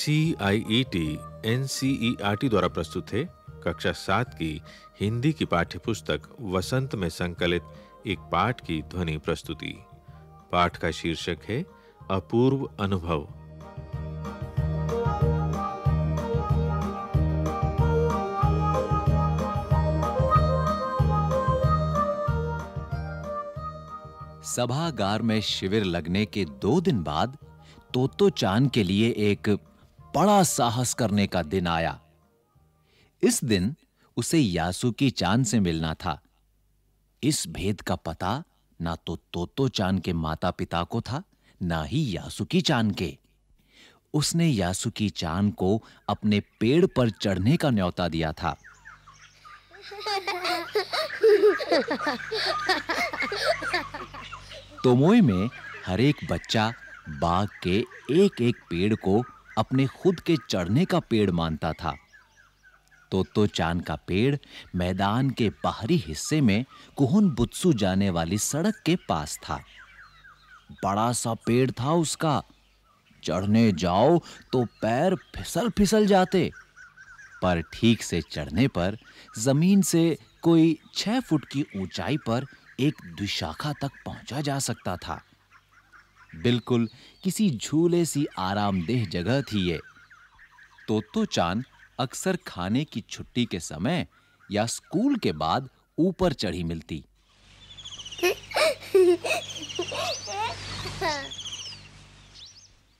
C I E T N C E R T द्वारा प्रस्तुत है कक्षा सात की हिंदी की पाठ्य पुस्तक वसंत में संकलित एक पाठ की ध्वनि प्रस्तुति। पाठ का शीर्षक है अपूर्व अनुभव। सभागार में शिविर लगने के दो दिन बाद तोतो चाँद के लिए एक बड़ा साहस करने का दिन आया। इस दिन उसे यासुकी चाँद से मिलना था। इस भेद का पता ना तो तोतो चाँद के माता-पिता को था, ना ही यासुकी चाँद के। उसने यासुकी चाँद को अपने पेड़ पर चढ़ने का न्योता दिया था। तोमोई में हर एक बच्चा बाग के एक-एक पेड़ को अपने खुद के चढ़ने का पेड़ मानता था। तोतो चाँद का पेड़ मैदान के बाहरी हिस्से में कुहन बुत्सु जाने वाली सड़क के पास था। बड़ा सा पेड़ था उसका। चढ़ने जाओ तो पैर फिसल-फिसल जाते। पर ठीक से चढ़ने पर ज़मीन से कोई छह फुट की ऊंचाई पर एक द्विशाखा तक पहुँचा जा सकता था। बिल्कुल किसी झूले सी आरामदेह जगह थी ये। तोतो चाँद अक्सर खाने की छुट्टी के समय या स्कूल के बाद ऊपर चढ़ी मिलती।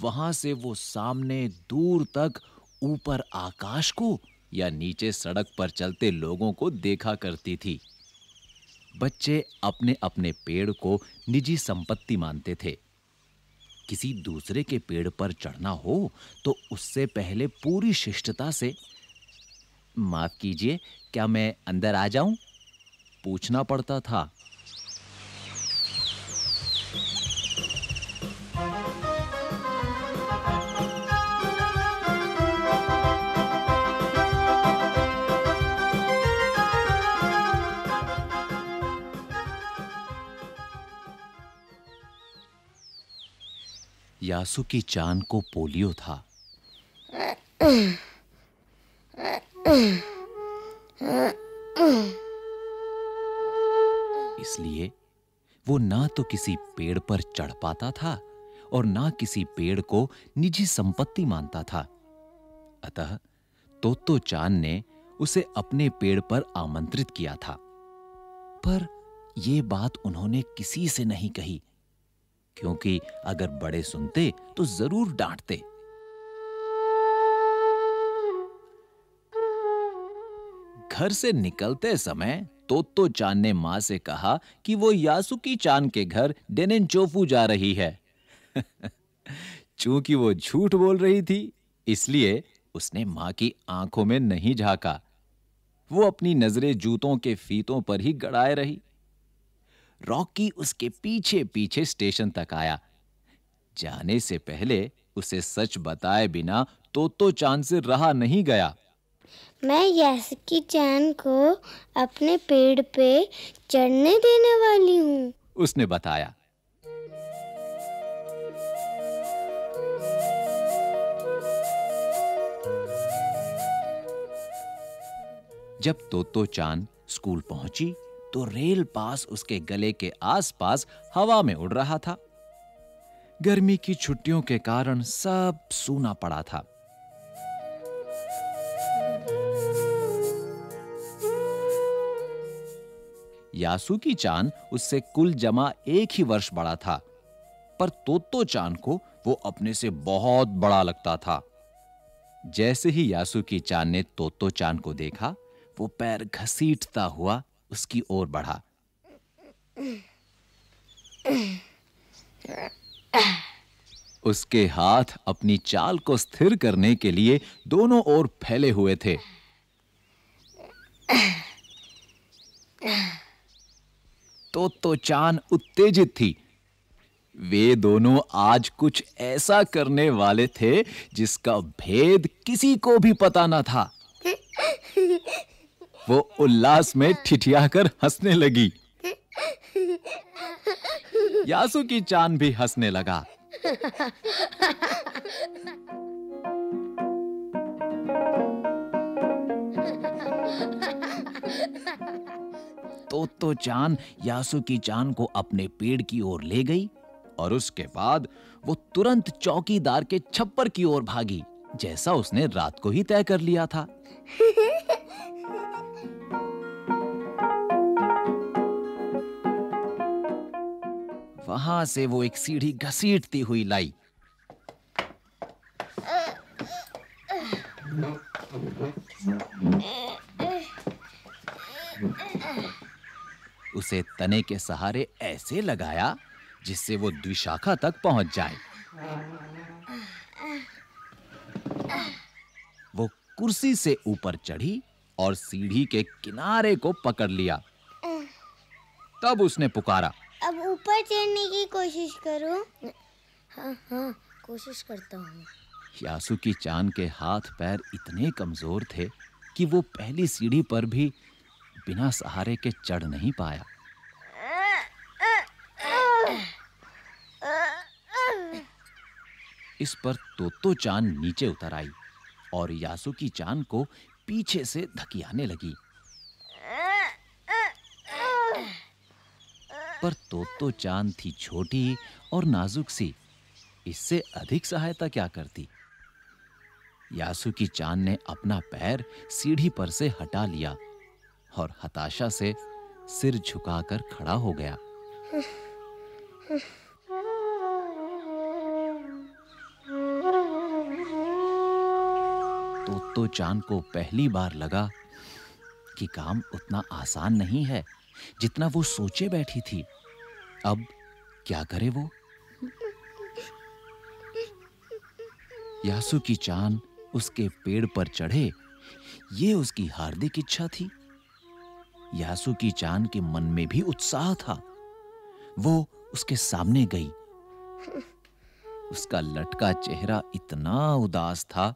वहाँ से वो सामने दूर तक ऊपर आकाश को या नीचे सड़क पर चलते लोगों को देखा करती थी। बच्चे अपने-अपने पेड़ को निजी संपत्ति मानते थे। किसी दूसरे के पेड़ पर चढ़ना हो तो उससे पहले पूरी शिष्टता से, माफ़ कीजिए, क्या मैं अंदर आ जाऊँ? पूछना पड़ता था। यासुकी चाँद को पोलियो था। इसलिए वो ना तो किसी पेड़ पर चढ़ पाता था और ना किसी पेड़ को निजी संपत्ति मानता था। अतः तोतो चाँद ने उसे अपने पेड़ पर आमंत्रित किया था। पर यह बात उन्होंने किसी से नहीं कही। क्योंकि अगर बड़े सुनते तो ज़रूर डांटते। घर से निकलते समय तोतो चाँद ने माँ से कहा कि वो यासुकी चाँद के घर डेनेनचोफू जा रही है। चूँकि वो झूठ बोल रही थी, इसलिए उसने माँ की आँखों में नहीं झांका। वो अपनी नज़रें जूतों के फीतों पर ही गड़ाए रही। रॉकी उसके पीछे-पीछे स्टेशन तक आया। जाने से पहले उसे सच बताए बिना तोतो चाँद से रहा नहीं गया। मैं यासकी चाँद को अपने पेड़ पे चढ़ने देने वाली हूँ। उसने बताया। जब तोतो चाँद स्कूल पहुँची तो रेल पास उसके गले के आसपास हवा में उड़ रहा था। गर्मी की छुट्टियों के कारण सब सूना पड़ा था। यासुकी चाँद उससे कुल जमा एक ही वर्ष बड़ा था, पर तोतो चाँद को वो अपने से बहुत बड़ा लगता था। जैसे ही यासुकी चाँद ने तोतो चाँद को देखा, वो पैर घसीटता हुआ उसकी ओर बढ़ा। उसके हाथ अपनी चाल को स्थिर करने के लिए दोनों ओर फैले हुए थे। तो तो चाँद उत्तेजित थी। वे दोनों आज कुछ ऐसा करने वाले थे जिसका भेद किसी को भी पता न था। वो उल्लास में ठिठियाकर हंसने लगी। यासु की चाँद भी हंसने लगा। तो तो चाँद यासु की चाँद को अपने पेड़ की ओर ले गई और उसके बाद वो तुरंत चौकीदार के छप्पर की ओर भागी, जैसा उसने रात को ही तय कर लिया था। वहाँ से वो एक सीढ़ी घसीटती हुई लाई। उसे तने के सहारे ऐसे लगाया जिससे वो द्विशाखा तक पहुँच जाए। वो कुर्सी से ऊपर चढ़ी और सीढ़ी के किनारे को पकड़ लिया। तब उसने पुकारा अब ऊपर चढ़ने की कोशिश करो। हाँ हाँ कोशिश करता हूँ। यासुकी चाँद के हाथ पैर इतने कमज़ोर थे कि वो पहली सीढ़ी पर भी बिना सहारे के चढ़ नहीं पाया। इस पर तोतो चाँद नीचे उतर आई और यासुकी चाँद को पीछे से धकियाने लगी। पर तोतो चाँद थी छोटी और नाजुक सी। इससे अधिक सहायता क्या करती? यासुकी चाँद ने अपना पैर सीढ़ी पर से हटा लिया और हताशा से सिर झुकाकर खड़ा हो गया। तो तो चाँद को पहली बार लगा कि काम उतना आसान नहीं है। जितना वो सोचे बैठी थी। अब क्या करे वो? यासुकी चाँद उसके पेड़ पर चढ़े। ये उसकी हार्दिक इच्छा थी। यासु की चाँद के मन में भी उत्साह था। वो उसके सामने गई। उसका लटका चेहरा इतना उदास था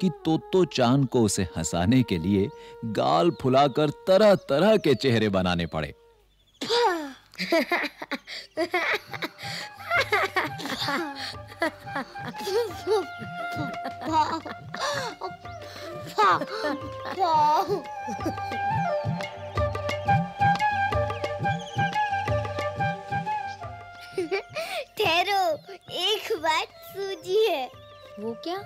कि तोतो चाँद को उसे हंसाने के लिए गाल फुलाकर तरह तरह के चेहरे बनाने पड़े। ठहरो एक बात सूझी है। वो क्या?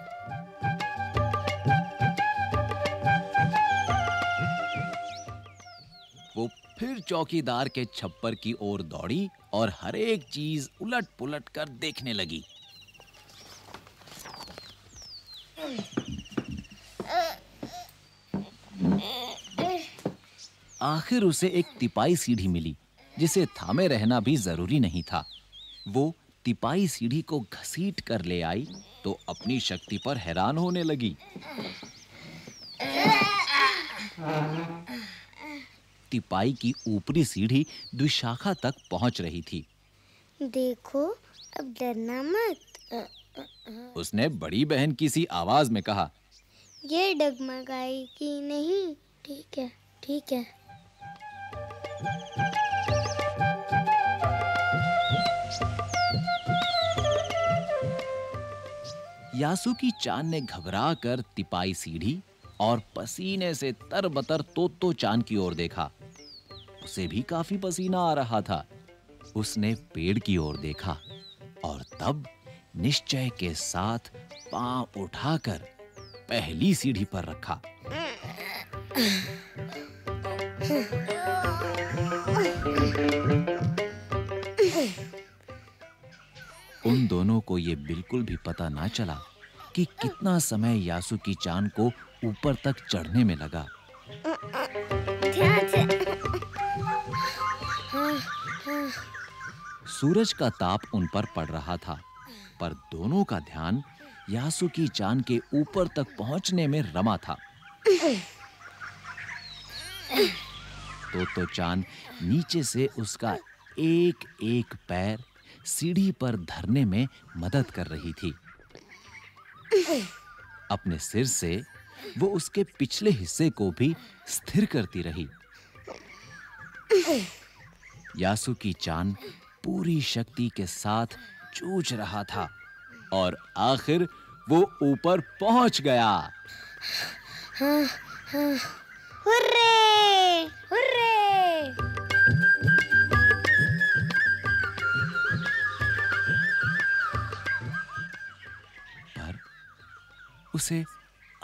फिर चौकीदार के छप्पर की ओर दौड़ी और हर एक चीज़ उलट पुलट कर देखने लगी। आखिर उसे एक तिपाई सीढ़ी मिली, जिसे थामे रहना भी ज़रूरी नहीं था। वो तिपाई सीढ़ी को घसीट कर ले आई तो अपनी शक्ति पर हैरान होने लगी। तिपाई की ऊपरी सीढ़ी द्विशाखा तक पहुँच रही थी। देखो अब डरना मत। उसने बड़ी बहन की सी आवाज़ में कहा ये डगमगाएगी नहीं ठीक है ठीक है। यासुकी चाँद ने घबरा कर तिपाई सीढ़ी और पसीने से तरबतर तोतो चाँद की ओर देखा। उसे भी काफ़ी पसीना आ रहा था। उसने पेड़ की ओर देखा और तब निश्चय के साथ पाँव उठाकर पहली सीढ़ी पर रखा। उन दोनों को ये बिल्कुल भी पता ना चला कि कितना समय यासुकी चाँद को ऊपर तक चढ़ने में लगा। ध्यान से सूरज का ताप उन पर पड़ रहा था, पर दोनों का ध्यान यासुकी चाँद के ऊपर तक पहुँचने में रमा था। तो तो चाँद नीचे से उसका एक एक पैर सीढ़ी पर धरने में मदद कर रही थी। अपने सिर से वो उसके पिछले हिस्से को भी स्थिर करती रही। यासु की चाँद पूरी शक्ति के साथ चूच रहा था और आखिर वो ऊपर पहुँच गया। Hurray, hurray. पर उसे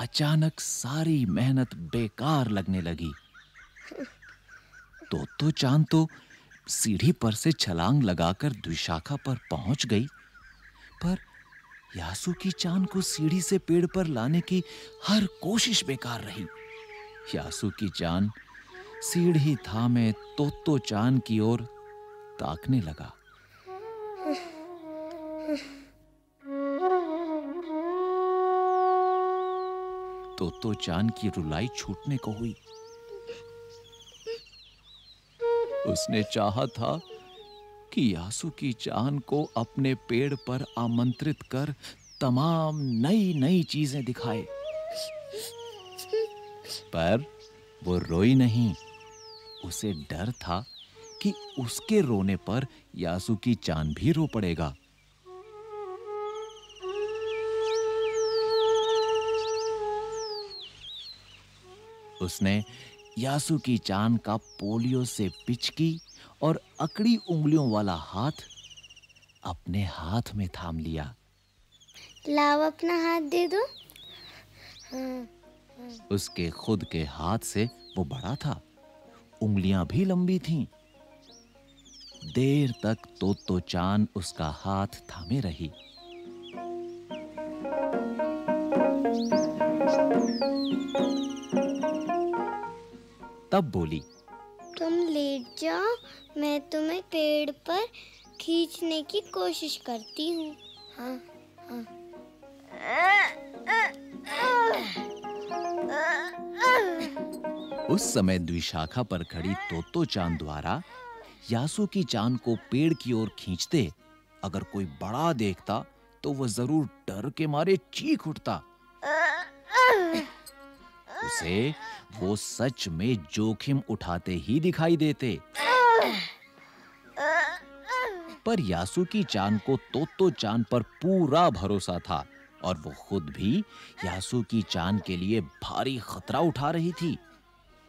अचानक सारी मेहनत बेकार लगने लगी। तो तो चाँद तो सीढ़ी पर से छलांग लगाकर द्विशाखा पर पहुँच गई। पर यासु की चाँद को सीढ़ी से पेड़ पर लाने की हर कोशिश बेकार रही। यासु की चाँद सीढ़ी थामे तोतो चाँद की ओर ताकने लगा। तोतो चाँद की रुलाई छूटने को हुई। उसने चाहा था कि यासु की चाँद को अपने पेड़ पर आमंत्रित कर तमाम नई नई चीज़ें दिखाए। पर वो रोई नहीं। उसे डर था कि उसके रोने पर यासु की चाँद भी रो पड़ेगा। उसने यासु की चाँद का पोलियो से पिचकी और अकड़ी उंगलियों वाला हाथ अपने हाथ में थाम लिया। लाओ अपना हाथ दे दो। उसके खुद के हाथ से वो बड़ा था। उंगलियाँ भी लंबी थीं। देर तक तो तो चाँद उसका हाथ थामे रही। तब बोली तुम लेट जाओ मैं तुम्हें पेड़ पर खींचने की कोशिश करती हूँ। हाँ हाँ। उस समय द्विशाखा पर खड़ी तोतो चाँद द्वारा यासु की चाँद को पेड़ की ओर खींचते अगर कोई बड़ा देखता तो वह ज़रूर डर के मारे चीख उठता। उसे वो सच में जोखिम उठाते ही दिखाई देते। पर यासु की चाँद को तोतो चाँद पर पूरा भरोसा था और वो खुद भी यासु की चाँद के लिए भारी खतरा उठा रही थी।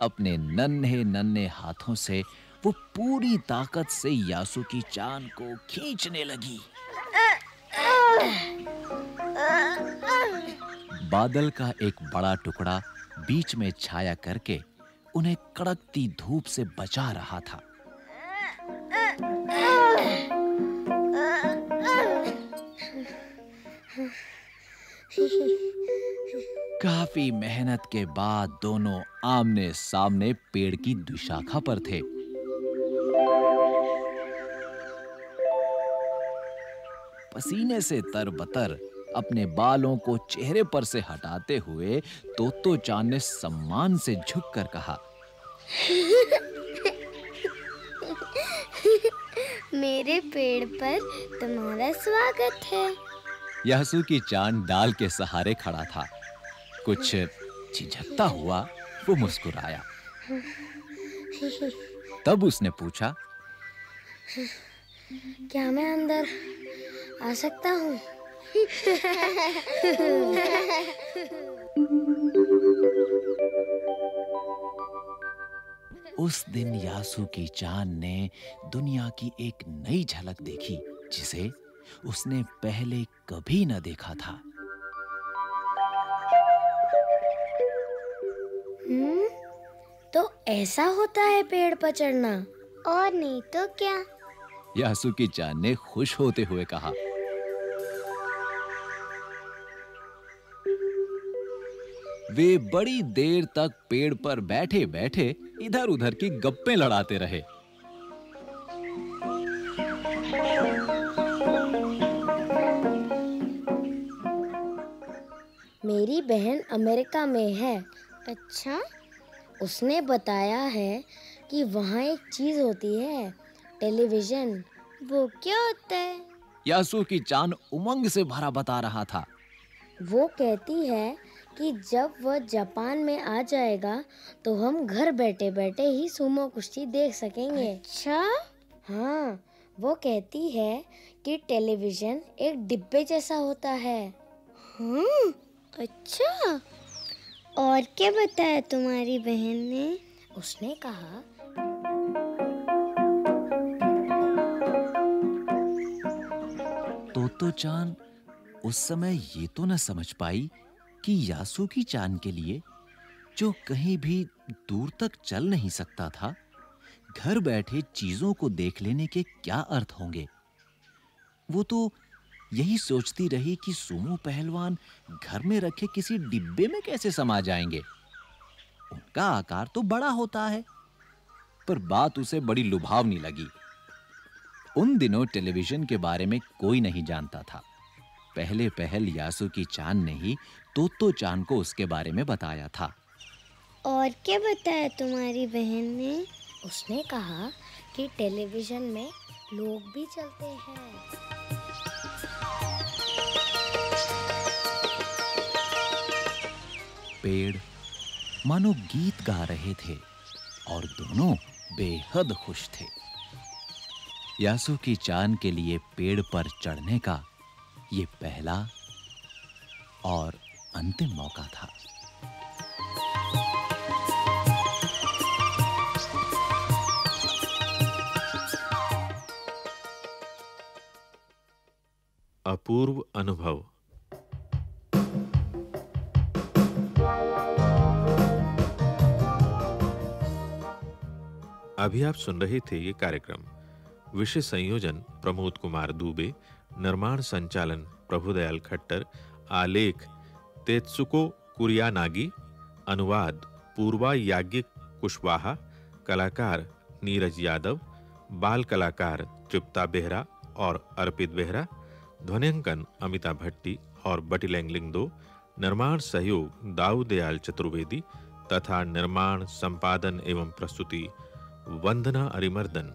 अपने नन्हे नन्हे हाथों से वो पूरी ताकत से यासु की चाँद को खींचने लगी। बादल का एक बड़ा टुकड़ा बीच में छाया करके उन्हें कड़कती धूप से बचा रहा था। काफ़ी मेहनत के बाद दोनों आमने सामने पेड़ की दुशाखा पर थे। पसीने से तरबतर अपने बालों को चेहरे पर से हटाते हुए तोतो चाँद ने सम्मान से झुककर कहा मेरे पेड़ पर तुम्हारा स्वागत है। यासु की चाँद डाल के सहारे खड़ा था। कुछ झिझकता हुआ वो मुस्कुराया। तब उसने पूछा क्या मैं अंदर आ सकता हूँ? उस दिन यासु की चाँद ने दुनिया की एक नई झलक देखी जिसे उसने पहले कभी न देखा था। हम्म तो ऐसा होता है पेड़ पर चढ़ना और नहीं तो क्या? यासु की चाँद ने खुश होते हुए कहा वे बड़ी देर तक पेड़ पर बैठे बैठे इधर उधर की गप्पे लड़ाते रहे। मेरी बहन अमेरिका में है। अच्छा। उसने बताया है कि वहाँ एक चीज़ होती है टेलीविज़न। वो क्या होता है? यासु की चाँद उमंग से भरा बता रहा था। वो कहती है कि जब वह जापान में आ जाएगा तो हम घर बैठे बैठे ही सुमो कुश्ती देख सकेंगे। अच्छा? हाँ वो कहती है कि टेलीविज़न एक डिब्बे जैसा होता है। हाँ अच्छा। और क्या बताया तुम्हारी बहन ने? उसने कहा तो तो चाँद उस समय ये तो न समझ पाई कि यासुकी चान के लिए जो कहीं भी दूर तक चल नहीं सकता था, घर बैठे चीज़ों को देख लेने के क्या अर्थ होंगे? वो तो यही सोचती रही कि सुमो पहलवान घर में रखे किसी डिब्बे में कैसे समा जाएँगे। उनका आकार तो बड़ा होता है, पर बात उसे बड़ी लुभावनी लगी। उन दिनों टेलीविज़न के बारे में कोई नहीं जानता था। पहले पहल यासु की चाँद ने ही तोतो चाँद को उसके बारे में बताया था। और क्या बताया तुम्हारी बहन ने? उसने कहा कि टेलीविज़न में लोग भी चलते हैं। पेड़ मानो गीत गा रहे थे और दोनों बेहद खुश थे। यासु की चाँद के लिए पेड़ पर चढ़ने का ये पहला और अंतिम मौका था। अपूर्व अनुभव। अभी आप सुन रहे थे ये कार्यक्रम, विषय संयोजन प्रमोद कुमार दुबे निर्माण संचालन, प्रभुदयाल खट्टर, आलेख, तेत्सुको कुरियानागी, अनुवाद पूर्वा याज्ञिक कुशवाहा, कलाकार नीरज यादव, बाल कलाकार तृप्ता बेहरा और अर्पित बेहरा, ध्वनिंकन अमिता भट्टी और बटी लैंगलिंग दो निर्माण सहयोग दाऊदयाल चतुर्वेदी तथा निर्माण संपादन एवं प्रस्तुति वंदना अरिमर्दन।